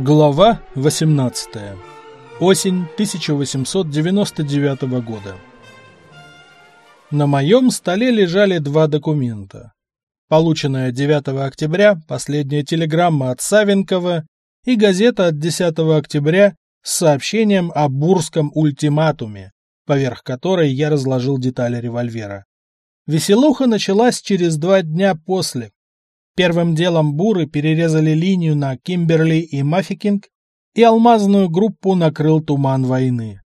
Глава 18. Осень 1899 года. На моем столе лежали два документа. Полученная 9 октября последняя телеграмма от Савенкова и газета от 10 октября с сообщением о Бурском ультиматуме, поверх которой я разложил детали револьвера. Веселуха началась через два дня после, Первым делом буры перерезали линию на Кимберли и Маффикинг, и алмазную группу накрыл туман войны.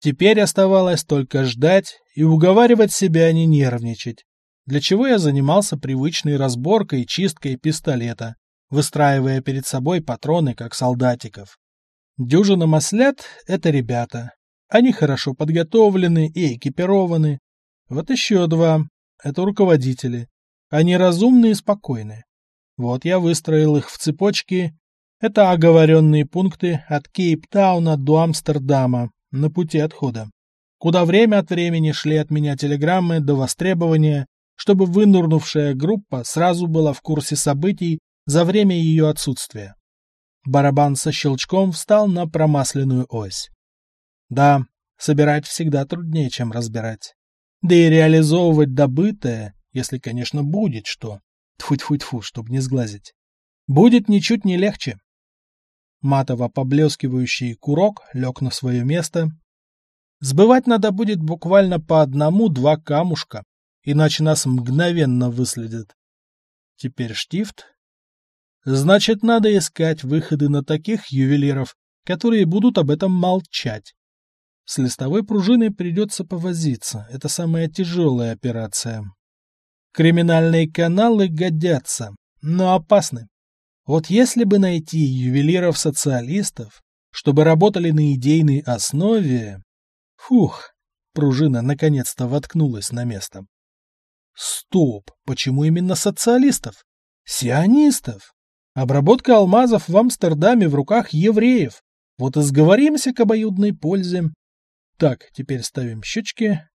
Теперь оставалось только ждать и уговаривать себя не нервничать, для чего я занимался привычной разборкой и чисткой пистолета, выстраивая перед собой патроны, как солдатиков. Дюжина маслят — это ребята. Они хорошо подготовлены и экипированы. Вот еще два — это руководители. Они разумны и спокойны. Вот я выстроил их в цепочки. Это оговоренные пункты от Кейптауна до Амстердама на пути отхода, куда время от времени шли от меня телеграммы до востребования, чтобы вынурнувшая группа сразу была в курсе событий за время ее отсутствия. Барабан со щелчком встал на промасленную ось. Да, собирать всегда труднее, чем разбирать. Да и реализовывать добытое если, конечно, будет что. Тьфу-тьфу-тьфу, чтоб не сглазить. Будет ничуть не легче. Матово поблескивающий курок лег на свое место. Сбывать надо будет буквально по одному-два камушка, иначе нас мгновенно выследят. Теперь штифт. Значит, надо искать выходы на таких ювелиров, которые будут об этом молчать. С листовой пружиной придется повозиться. Это самая тяжелая операция. Криминальные каналы годятся, но опасны. Вот если бы найти ювелиров-социалистов, чтобы работали на идейной основе... Фух, пружина наконец-то воткнулась на место. Стоп, почему именно социалистов? Сионистов? Обработка алмазов в Амстердаме в руках евреев. Вот и сговоримся к обоюдной пользе. Так, теперь ставим щечки,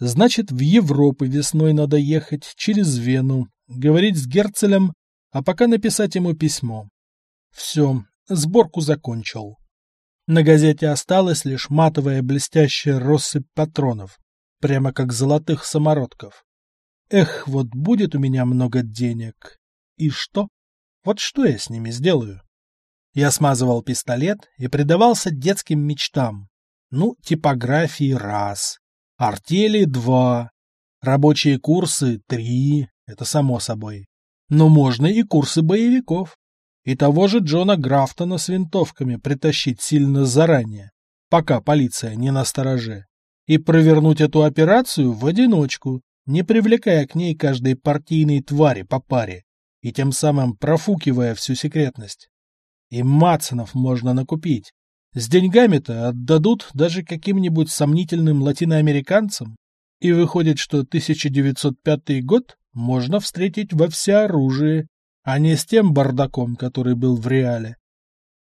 Значит, в Европу весной надо ехать, через Вену, говорить с Герцелем, а пока написать ему письмо. Все, сборку закончил. На газете осталась лишь матовая блестящая россыпь патронов, прямо как золотых самородков. Эх, вот будет у меня много денег. И что? Вот что я с ними сделаю? Я смазывал пистолет и предавался детским мечтам. Ну, типографии раз, Артели – два. Рабочие курсы – три. Это само собой. Но можно и курсы боевиков. И того же Джона Графтона с винтовками притащить сильно заранее, пока полиция не на стороже. И провернуть эту операцию в одиночку, не привлекая к ней каждой партийной твари по паре, и тем самым профукивая всю секретность. И Матсонов можно накупить, с деньгами-то отдадут даже каким-нибудь сомнительным латиноамериканцам. И выходит, что 1905 год можно встретить во всеоружии, а не с тем бардаком, который был в реале.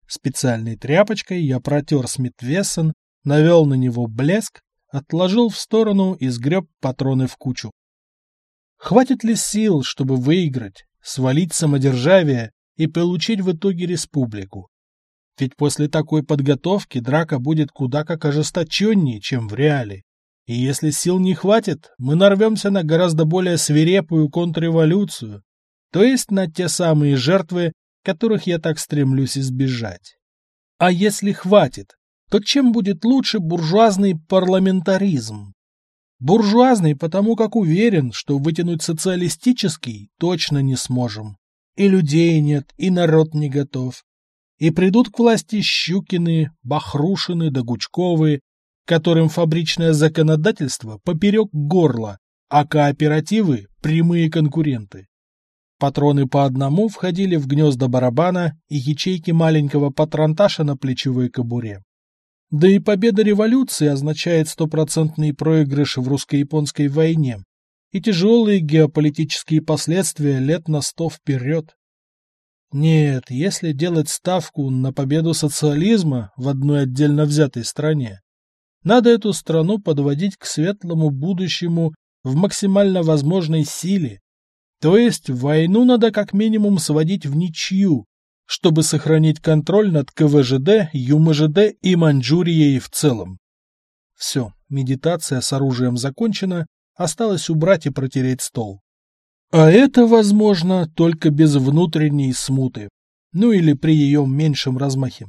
Специальной тряпочкой я протер Смит Вессон, навел на него блеск, отложил в сторону и сгреб патроны в кучу. Хватит ли сил, чтобы выиграть, свалить самодержавие и получить в итоге республику? Ведь после такой подготовки драка будет куда как ожесточеннее, чем в реале. И если сил не хватит, мы нарвемся на гораздо более свирепую контрреволюцию, то есть на те самые жертвы, которых я так стремлюсь избежать. А если хватит, то чем будет лучше буржуазный парламентаризм? Буржуазный, потому как уверен, что вытянуть социалистический точно не сможем. И людей нет, и народ не готов, и придут к власти Щукины, Бахрушины да Гучковы, которым фабричное законодательство поперек горла, а кооперативы – прямые конкуренты. Патроны по одному входили в гнезда барабана и ячейки маленького патронташа на плечевой кобуре. Да и победа революции означает стопроцентный проигрыш в русско-японской войне и тяжелые геополитические последствия лет на сто вперед. Нет, если делать ставку на победу социализма в одной отдельно взятой стране, надо эту страну подводить к светлому будущему в максимально возможной силе. То есть войну надо как минимум сводить в ничью, чтобы сохранить контроль над КВЖД, ЮМЖД и Маньчжурией в целом. Все, медитация с оружием закончена, осталось убрать и протереть стол. А это возможно только без внутренней смуты, ну или при ее меньшем размахе.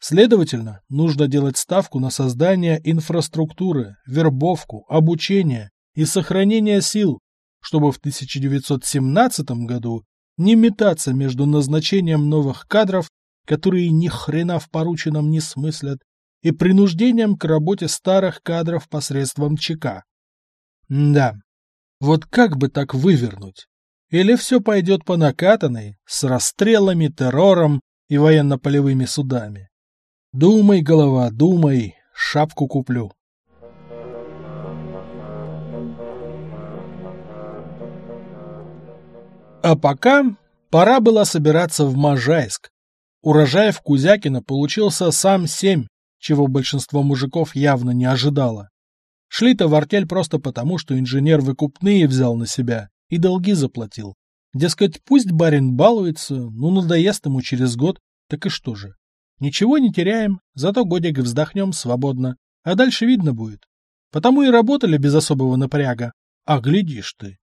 Следовательно, нужно делать ставку на создание инфраструктуры, вербовку, обучение и сохранение сил, чтобы в 1917 году не метаться между назначением новых кадров, которые ни хрена в порученном не смыслят, и принуждением к работе старых кадров посредством ЧК. да, вот как бы так вывернуть? Или все пойдет по накатанной, с расстрелами, террором и военно-полевыми судами? Думай, голова, думай, шапку куплю. А пока пора было собираться в Можайск. Урожай в Кузякино получился сам семь, чего большинство мужиков явно не ожидало. Шли-то в артель просто потому, что инженер выкупные взял на себя и долги заплатил. Дескать, пусть барин балуется, ну надоест ему через год, так и что же. Ничего не теряем, зато годик вздохнем свободно, а дальше видно будет. Потому и работали без особого напряга. А глядишь ты.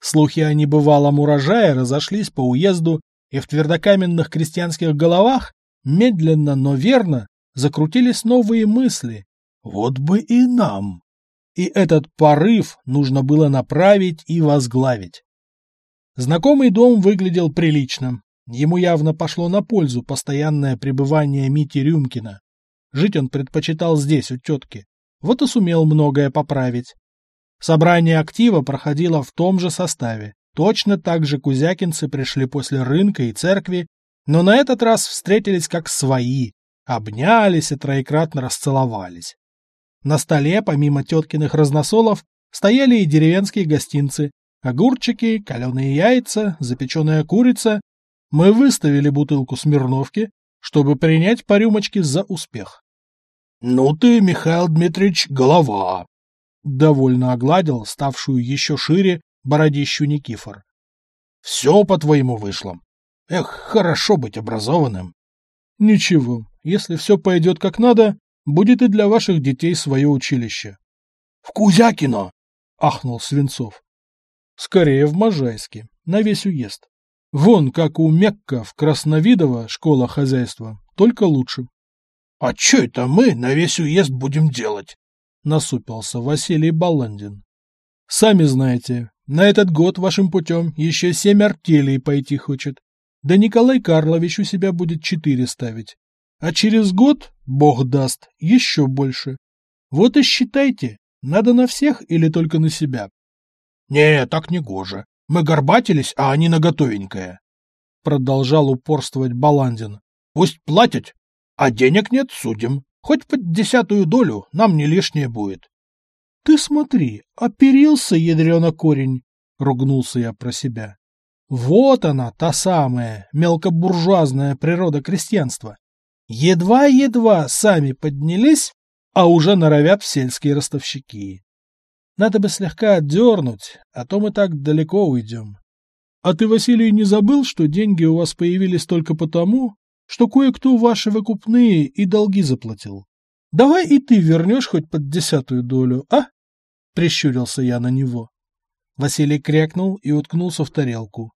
Слухи о небывалом урожае разошлись по уезду, и в твердокаменных крестьянских головах медленно, но верно закрутились новые мысли. Вот бы и нам. И этот порыв нужно было направить и возглавить. Знакомый дом выглядел прилично, Ему явно пошло на пользу постоянное пребывание Мити Рюмкина. Жить он предпочитал здесь, у тетки. Вот и сумел многое поправить. Собрание актива проходило в том же составе. Точно так же кузякинцы пришли после рынка и церкви, но на этот раз встретились как свои, обнялись и троекратно расцеловались. На столе, помимо теткиных разносолов, стояли и деревенские гостинцы, огурчики, каленые яйца, запеченная курица мы выставили бутылку Смирновки, чтобы принять по рюмочке за успех. — Ну ты, Михаил Дмитриевич, голова! — довольно огладил ставшую еще шире бородищу Никифор. — Все по-твоему вышло. Эх, хорошо быть образованным. — Ничего, если все пойдет как надо, будет и для ваших детей свое училище. — В Кузякино! — ахнул Свинцов. — Скорее в Можайске, на весь уезд. Вон, как у Мекка в Красновидово школа хозяйства, только лучше. — А что это мы на весь уезд будем делать? — насупился Василий Баландин. — Сами знаете, на этот год вашим путем еще семь артелей пойти хочет. Да Николай Карлович у себя будет четыре ставить. А через год, бог даст, еще больше. Вот и считайте, надо на всех или только на себя. — Не, так не гоже. Мы горбатились, а они на готовенькое. Продолжал упорствовать Баландин. Пусть платят, а денег нет, судим. Хоть под десятую долю нам не лишнее будет. Ты смотри, оперился, ядрена корень, ругнулся я про себя. Вот она, та самая мелкобуржуазная природа крестьянства. Едва-едва сами поднялись, а уже норовят в сельские ростовщики. Надо бы слегка отдернуть, а то мы так далеко уйдем. А ты, Василий, не забыл, что деньги у вас появились только потому, что кое-кто ваши выкупные и долги заплатил? Давай и ты вернешь хоть под десятую долю, а? Прищурился я на него. Василий крякнул и уткнулся в тарелку.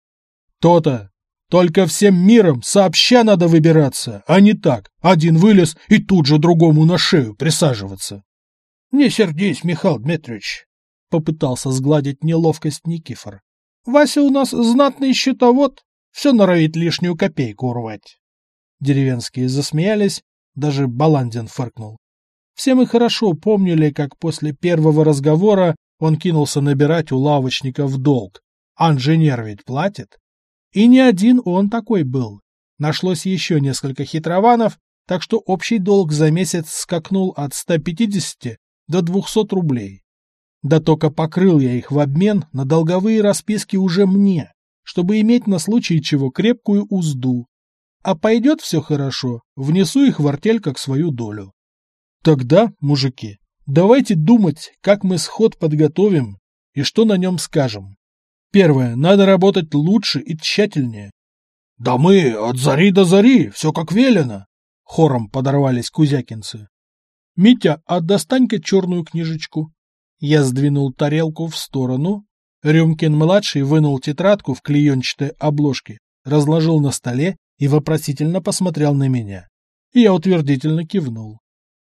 То-то! Только всем миром сообща надо выбираться, а не так. Один вылез и тут же другому на шею присаживаться. — Не сердись, Михаил Дмитриевич, — попытался сгладить неловкость Никифор. — Вася у нас знатный счетовод, все норовит лишнюю копейку урвать. Деревенские засмеялись, даже Баландин фыркнул. Все мы хорошо помнили, как после первого разговора он кинулся набирать у лавочника в долг. А инженер ведь платит. И не один он такой был. Нашлось еще несколько хитрованов, так что общий долг за месяц скакнул от 150 до 200 рублей. Да только покрыл я их в обмен на долговые расписки уже мне, чтобы иметь на случай чего крепкую узду. А пойдет все хорошо, внесу их в артель как свою долю. Тогда, мужики, давайте думать, как мы сход подготовим и что на нем скажем. Первое, надо работать лучше и тщательнее. Да мы от зари до зари, все как велено. Хором подорвались кузякинцы. Митя, а достань-ка черную книжечку. Я сдвинул тарелку в сторону. Рюмкин-младший вынул тетрадку в клеенчатой обложке, разложил на столе и вопросительно посмотрел на меня. Я утвердительно кивнул.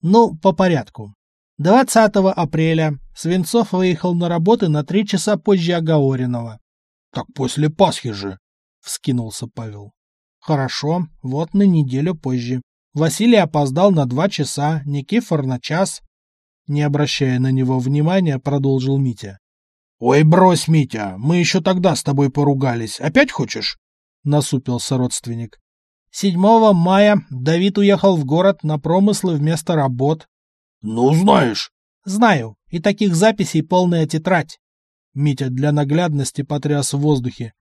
Ну, по порядку. 20 апреля Свинцов выехал на работы на три часа позже оговоренного. — Так после Пасхи же, — вскинулся Павел. — Хорошо, вот на неделю позже. Василий опоздал на два часа, Никифор на час. Не обращая на него внимания, продолжил Митя. — Ой, брось, Митя, мы еще тогда с тобой поругались. Опять хочешь? — насупился родственник. 7 мая Давид уехал в город на промыслы вместо работ. Ну, знаешь. Знаю, и таких записей полная тетрадь. Митя для наглядности потряс в воздухе.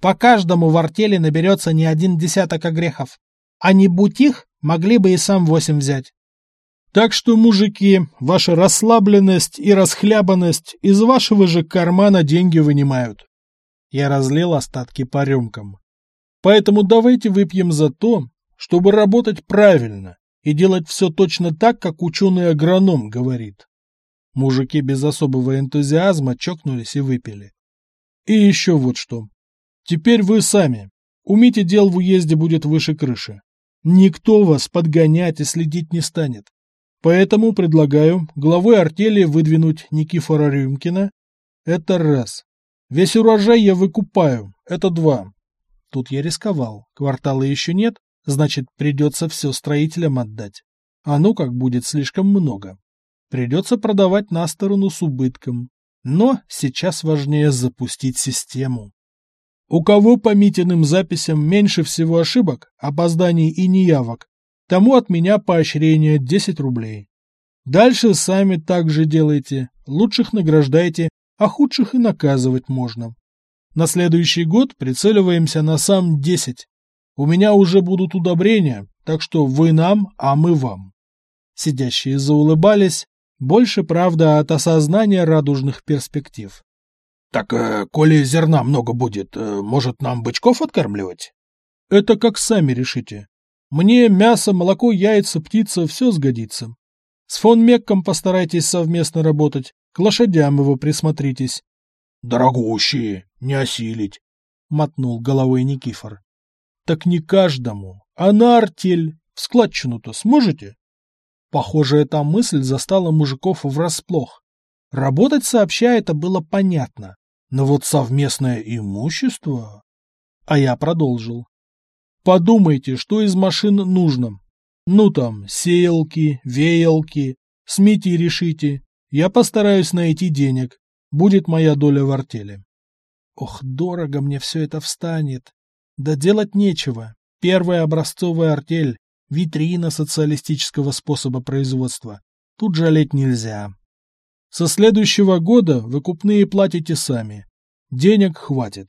По каждому в артели наберется не один десяток огрехов. А не будь их, могли бы и сам восемь взять. Так что, мужики, ваша расслабленность и расхлябанность из вашего же кармана деньги вынимают. Я разлил остатки по рюмкам. Поэтому давайте выпьем за то, чтобы работать правильно и делать все точно так, как ученый-агроном говорит. Мужики без особого энтузиазма чокнулись и выпили. И еще вот что. Теперь вы сами. Умите дел в уезде будет выше крыши. Никто вас подгонять и следить не станет. Поэтому предлагаю главой артели выдвинуть Никифора Рюмкина. Это раз. Весь урожай я выкупаю. Это два. Тут я рисковал. Квартала еще нет, значит, придется все строителям отдать. А ну как будет слишком много. Придется продавать на сторону с убытком. Но сейчас важнее запустить систему. У кого по Митиным записям меньше всего ошибок, опозданий и неявок, тому от меня поощрение 10 рублей. Дальше сами так же делайте, лучших награждайте, а худших и наказывать можно. На следующий год прицеливаемся на сам 10. У меня уже будут удобрения, так что вы нам, а мы вам. Сидящие заулыбались, больше, правда, от осознания радужных перспектив. Так, э, коли зерна много будет, э, может нам бычков откармливать? Это как сами решите. Мне мясо, молоко, яйца, птица, все сгодится. С фон Мекком постарайтесь совместно работать, к лошадям его присмотритесь. Дорогущие, не осилить, — мотнул головой Никифор. Так не каждому, а на артель, в складчину-то сможете? Похоже, эта мысль застала мужиков врасплох. Работать сообща это было понятно, но вот совместное имущество... А я продолжил. Подумайте, что из машин нужно. Ну там, сеялки, веялки, смите и решите. Я постараюсь найти денег. Будет моя доля в артели. Ох, дорого мне все это встанет. Да делать нечего. Первая образцовая артель, витрина социалистического способа производства. Тут жалеть нельзя. Со следующего года выкупные платите сами. Денег хватит.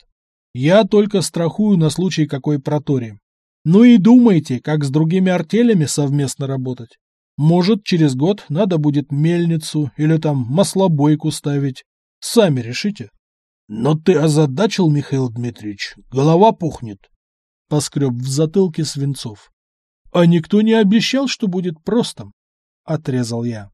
Я только страхую на случай какой протори. Ну и думайте, как с другими артелями совместно работать. Может, через год надо будет мельницу или там маслобойку ставить. Сами решите. Но ты озадачил, Михаил Дмитриевич, голова пухнет. Поскреб в затылке Свинцов. А никто не обещал, что будет просто. Отрезал я.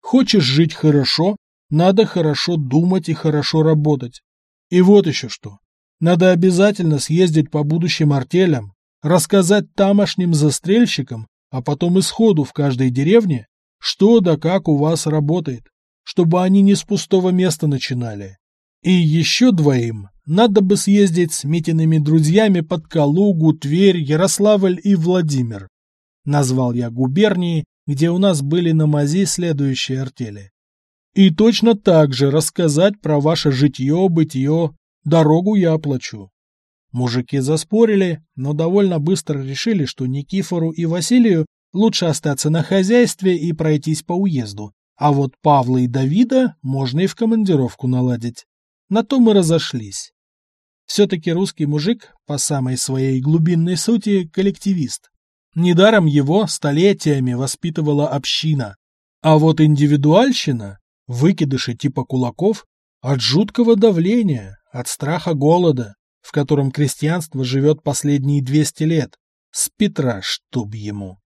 Хочешь жить хорошо, надо хорошо думать и хорошо работать. И вот еще что. Надо обязательно съездить по будущим артелям, рассказать тамошним застрельщикам, а потом исходу в каждой деревне, что да как у вас работает чтобы они не с пустого места начинали. И еще двоим надо бы съездить с Митиными друзьями под Калугу, Тверь, Ярославль и Владимир. Назвал я губернии, где у нас были на мази следующие артели. И точно так же рассказать про ваше житье-бытие, дорогу я оплачу. Мужики заспорили, но довольно быстро решили, что Никифору и Василию лучше остаться на хозяйстве и пройтись по уезду, а вот Павла и Давида можно и в командировку наладить. На то мы разошлись. Все-таки русский мужик, по самой своей глубинной сути, коллективист. Недаром его столетиями воспитывала община. А вот индивидуальщина, выкидыши типа кулаков, от жуткого давления, от страха голода, в котором крестьянство живет последние 200 лет, с Петра, чтоб ему.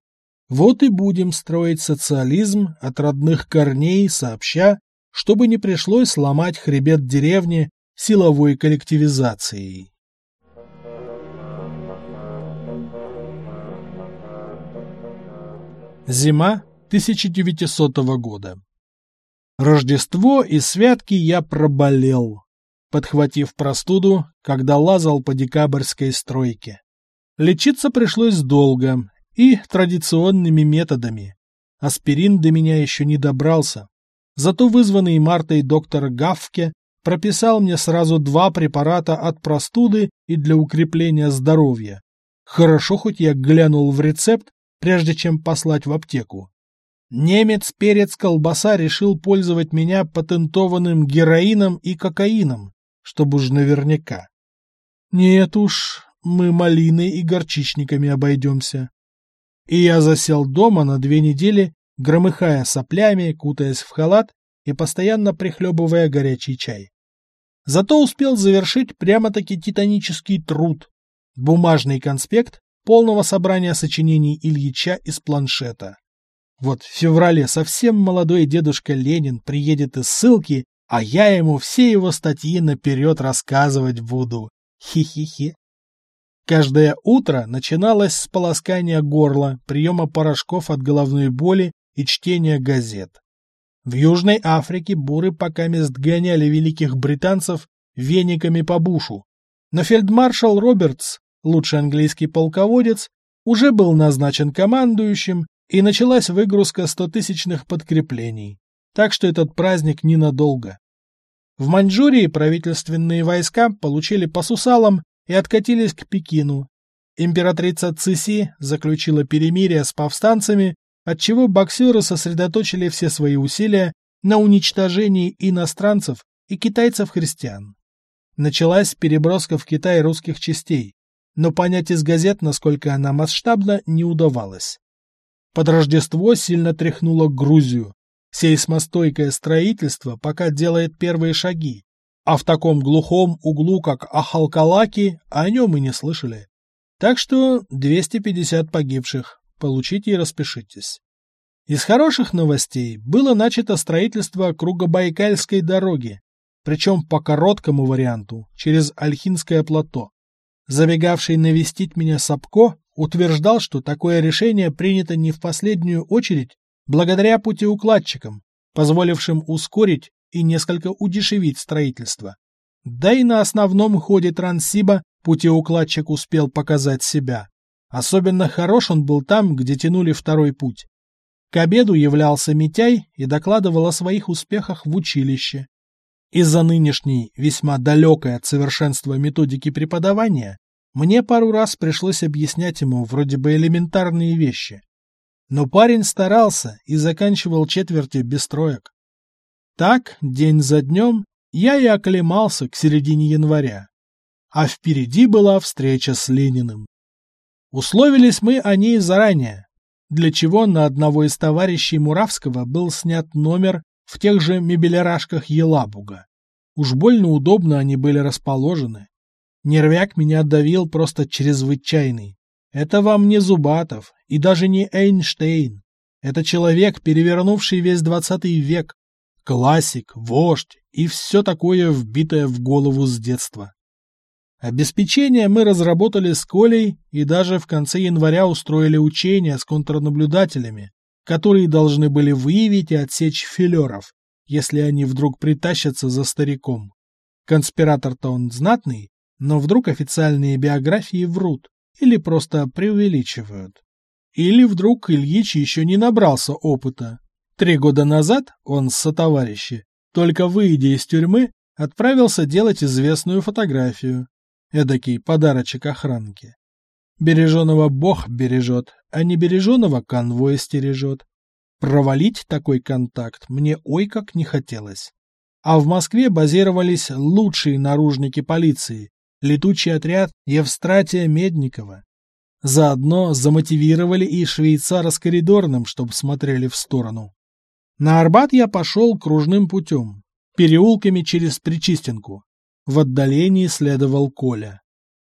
Вот и будем строить социализм от родных корней, сообща, чтобы не пришлось ломать хребет деревни силовой коллективизацией. Зима 1900 года. Рождество и святки я проболел, подхватив простуду, когда лазал по декабрьской стройке. Лечиться пришлось долго и традиционными методами. Аспирин до меня еще не добрался. Зато вызванный Мартой доктор Гафке прописал мне сразу два препарата от простуды и для укрепления здоровья. Хорошо хоть я глянул в рецепт прежде чем послать в аптеку. Немец Перец Колбаса решил пользовать меня патентованным героином и кокаином, чтобы уж наверняка. Нет уж, мы малиной и горчичниками обойдемся. И я засел дома на две недели, громыхая соплями, кутаясь в халат и постоянно прихлебывая горячий чай. Зато успел завершить прямо-таки титанический труд. Бумажный конспект полного собрания сочинений Ильича из планшета. Вот в феврале совсем молодой дедушка Ленин приедет из ссылки, а я ему все его статьи наперед рассказывать буду. Хи-хи-хи. Каждое утро начиналось с полоскания горла, приема порошков от головной боли и чтения газет. В Южной Африке буры пока мест гоняли великих британцев вениками по бушу. Но фельдмаршал Робертс лучший английский полководец, уже был назначен командующим, и началась выгрузка стотысячных подкреплений. Так что этот праздник ненадолго. В Маньчжурии правительственные войска получили по сусалам и откатились к Пекину. Императрица Циси заключила перемирие с повстанцами, отчего боксеры сосредоточили все свои усилия на уничтожении иностранцев и китайцев-христиан. Началась переброска в Китай русских частей но понять из газет, насколько она масштабна, не удавалось. Под Рождество сильно тряхнуло Грузию. Сейсмостойкое строительство пока делает первые шаги, а в таком глухом углу, как Ахалкалаки, о нем и не слышали. Так что 250 погибших. Получите и распишитесь. Из хороших новостей было начато строительство Кругобайкальской дороги, причем по короткому варианту, через Альхинское плато. Забегавший навестить меня Сапко утверждал, что такое решение принято не в последнюю очередь благодаря путеукладчикам, позволившим ускорить и несколько удешевить строительство. Да и на основном ходе Транссиба путеукладчик успел показать себя. Особенно хорош он был там, где тянули второй путь. К обеду являлся Митяй и докладывал о своих успехах в училище. Из-за нынешней, весьма далекой от совершенства методики преподавания, мне пару раз пришлось объяснять ему вроде бы элементарные вещи. Но парень старался и заканчивал четверти без троек. Так, день за днем, я и оклемался к середине января. А впереди была встреча с Лениным. Условились мы о ней заранее, для чего на одного из товарищей Муравского был снят номер в тех же мебелярашках Елабуга. Уж больно удобно они были расположены. Нервяк меня давил просто чрезвычайный. Это вам не Зубатов и даже не Эйнштейн. Это человек, перевернувший весь двадцатый век. Классик, вождь и все такое вбитое в голову с детства. Обеспечение мы разработали с Колей и даже в конце января устроили учения с контрнаблюдателями, которые должны были выявить и отсечь филеров, если они вдруг притащатся за стариком. Конспиратор-то он знатный, но вдруг официальные биографии врут или просто преувеличивают. Или вдруг Ильич еще не набрался опыта. Три года назад он с сотоварищи, только выйдя из тюрьмы, отправился делать известную фотографию. Эдакий подарочек охранке. Береженого Бог бережет, а не береженого конвой стережет. Провалить такой контакт мне ой как не хотелось. А в Москве базировались лучшие наружники полиции, летучий отряд Евстратия Медникова. Заодно замотивировали и швейцара с коридорным, чтобы смотрели в сторону. На Арбат я пошел кружным путем, переулками через Причистенку. В отдалении следовал Коля.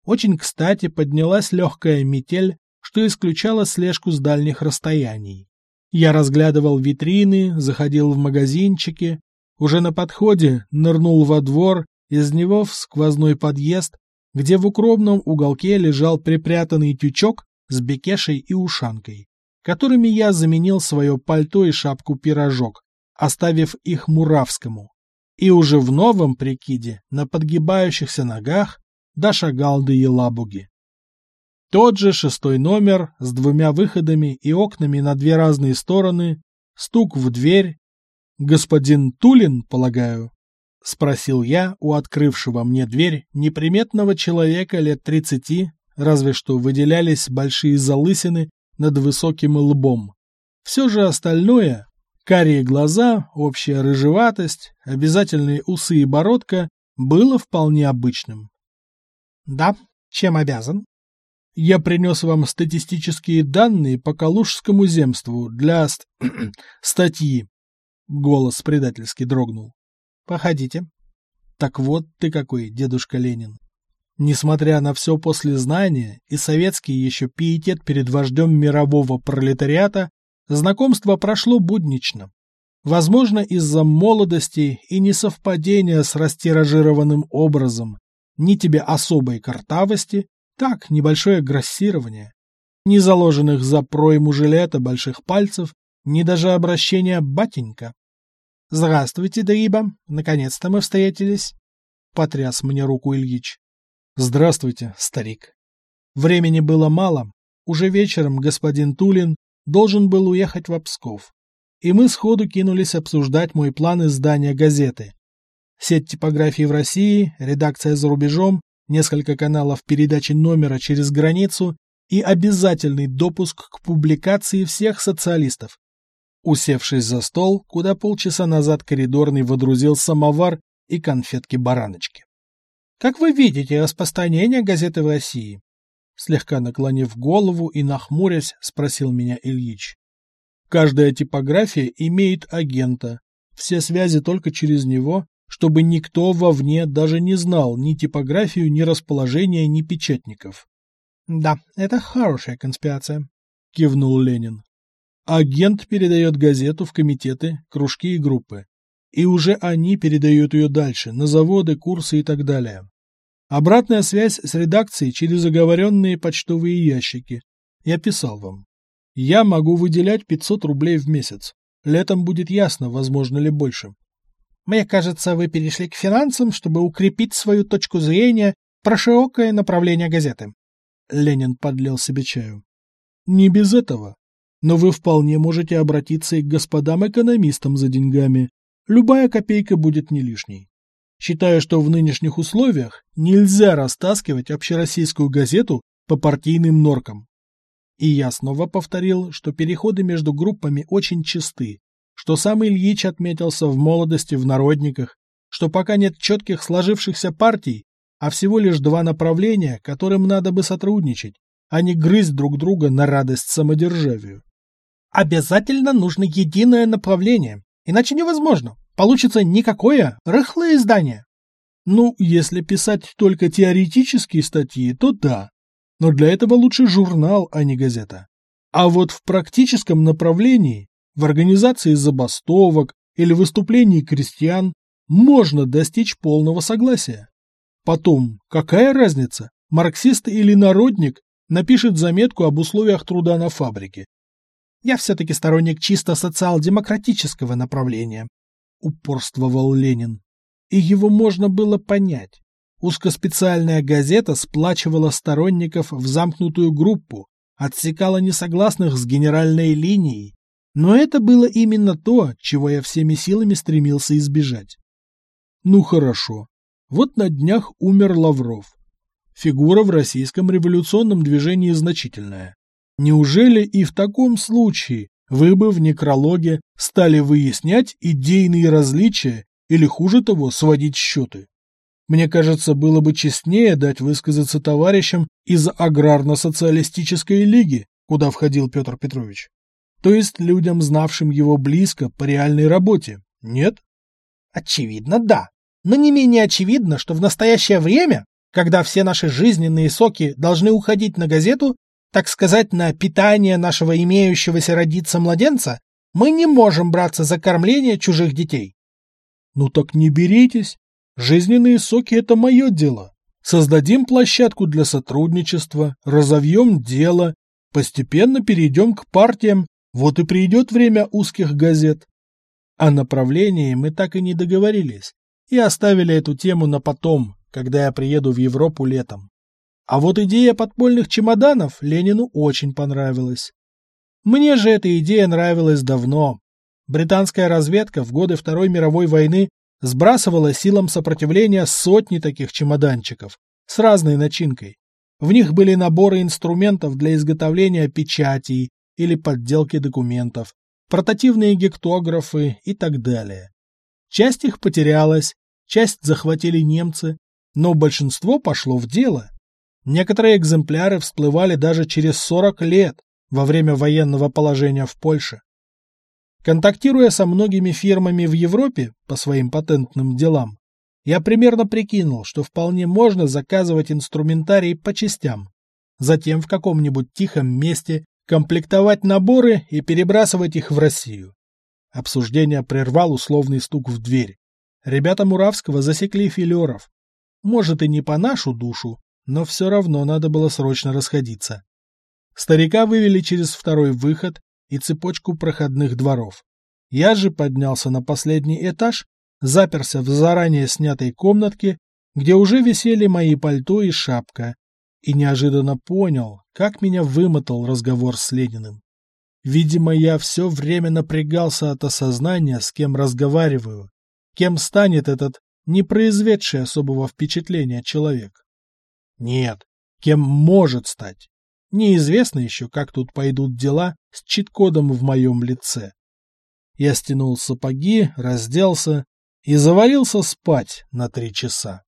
очень кстати поднялась легкая метель, что исключало слежку с дальних расстояний. Я разглядывал витрины, заходил в магазинчики, уже на подходе нырнул во двор, из него в сквозной подъезд, где в укромном уголке лежал припрятанный тючок с бекешей и ушанкой, которыми я заменил свое пальто и шапку-пирожок, оставив их Муравскому. И уже в новом прикиде, на подгибающихся ногах, дошагал до Елабуги. Тот же шестой номер с двумя выходами и окнами на две разные стороны, стук в дверь. «Господин Тулин, полагаю?» — спросил я у открывшего мне дверь неприметного человека лет тридцати, разве что выделялись большие залысины над высоким лбом. Все же остальное — карие глаза, общая рыжеватость, обязательные усы и бородка — было вполне обычным. Да, чем обязан? Я принес вам статистические данные по Калужскому земству для ст... статьи. Голос предательски дрогнул. Походите. Так вот ты какой, дедушка Ленин. Несмотря на все послезнание и советский еще пиетет перед вождем мирового пролетариата, знакомство прошло буднично. Возможно, из-за молодости и несовпадения с растиражированным образом, ни тебе особой картавости, так, небольшое грассирование. Ни заложенных за пройму жилета больших пальцев, ни даже обращения «батенька». «Здравствуйте, Дриба, наконец-то мы встретились», — потряс мне руку Ильич. «Здравствуйте, старик». Времени было мало, уже вечером господин Тулин должен был уехать в Псков, и мы сходу кинулись обсуждать мой план издания газеты, Сеть типографий в России, редакция за рубежом, несколько каналов передачи номера через границу и обязательный допуск к публикации всех социалистов. Усевшись за стол, куда полчаса назад коридорный водрузил самовар и конфетки-бараночки. «Как вы видите распространение газеты в России?» Слегка наклонив голову и нахмурясь, спросил меня Ильич. «Каждая типография имеет агента, все связи только через него, чтобы никто вовне даже не знал ни типографию, ни расположение, ни печатников. «Да, это хорошая конспирация», — кивнул Ленин. Агент передает газету в комитеты, кружки и группы. И уже они передают ее дальше, на заводы, курсы и так далее. Обратная связь с редакцией через оговоренные почтовые ящики. Я писал вам. Я могу выделять 500 рублей в месяц. Летом будет ясно, возможно ли больше. Мне кажется, вы перешли к финансам, чтобы укрепить свою точку зрения про широкое направление газеты. Ленин подлил себе чаю. Не без этого. Но вы вполне можете обратиться и к господам-экономистам за деньгами. Любая копейка будет не лишней. Считаю, что в нынешних условиях нельзя растаскивать общероссийскую газету по партийным норкам. И я снова повторил, что переходы между группами очень чисты, что сам Ильич отметился в молодости в народниках, что пока нет четких сложившихся партий, а всего лишь два направления, которым надо бы сотрудничать, а не грызть друг друга на радость самодержавию. Обязательно нужно единое направление, иначе невозможно. Получится никакое рыхлое издание. Ну, если писать только теоретические статьи, то да. Но для этого лучше журнал, а не газета. А вот в практическом направлении в организации забастовок или выступлений крестьян можно достичь полного согласия. Потом, какая разница, марксист или народник напишет заметку об условиях труда на фабрике? Я все-таки сторонник чисто социал-демократического направления, упорствовал Ленин. И его можно было понять. Узкоспециальная газета сплачивала сторонников в замкнутую группу, отсекала несогласных с генеральной линией, но это было именно то, чего я всеми силами стремился избежать. Ну хорошо. Вот на днях умер Лавров. Фигура в российском революционном движении значительная. Неужели и в таком случае вы бы в некрологе стали выяснять идейные различия или, хуже того, сводить счеты? Мне кажется, было бы честнее дать высказаться товарищам из Аграрно-социалистической лиги, куда входил Петр Петрович. То есть людям, знавшим его близко по реальной работе, нет? Очевидно, да. Но не менее очевидно, что в настоящее время когда все наши жизненные соки должны уходить на газету, так сказать, на питание нашего имеющегося родиться младенца, мы не можем браться за кормление чужих детей. Ну так не беритесь. Жизненные соки – это мое дело. Создадим площадку для сотрудничества, разовьем дело, постепенно перейдем к партиям, вот и придет время узких газет. О направлении мы так и не договорились и оставили эту тему на потом, когда я приеду в Европу летом. А вот идея подпольных чемоданов Ленину очень понравилась. Мне же эта идея нравилась давно. Британская разведка в годы Второй мировой войны сбрасывала силам сопротивления сотни таких чемоданчиков с разной начинкой. В них были наборы инструментов для изготовления печатей или подделки документов, портативные гектографы и так далее. Часть их потерялась, часть захватили немцы, но большинство пошло в дело. Некоторые экземпляры всплывали даже через 40 лет во время военного положения в Польше. Контактируя со многими фирмами в Европе по своим патентным делам, я примерно прикинул, что вполне можно заказывать инструментарий по частям, затем в каком-нибудь тихом месте комплектовать наборы и перебрасывать их в Россию. Обсуждение прервал условный стук в дверь. Ребята Муравского засекли филеров. Может и не по нашу душу, но все равно надо было срочно расходиться. Старика вывели через второй выход и цепочку проходных дворов. Я же поднялся на последний этаж, заперся в заранее снятой комнатке, где уже висели мои пальто и шапка, и неожиданно понял, как меня вымотал разговор с Лениным. Видимо, я все время напрягался от осознания, с кем разговариваю, кем станет этот не произведший особого впечатления человек. Нет, кем может стать. Неизвестно еще, как тут пойдут дела с чит-кодом в моем лице. Я стянул сапоги, разделся и завалился спать на три часа.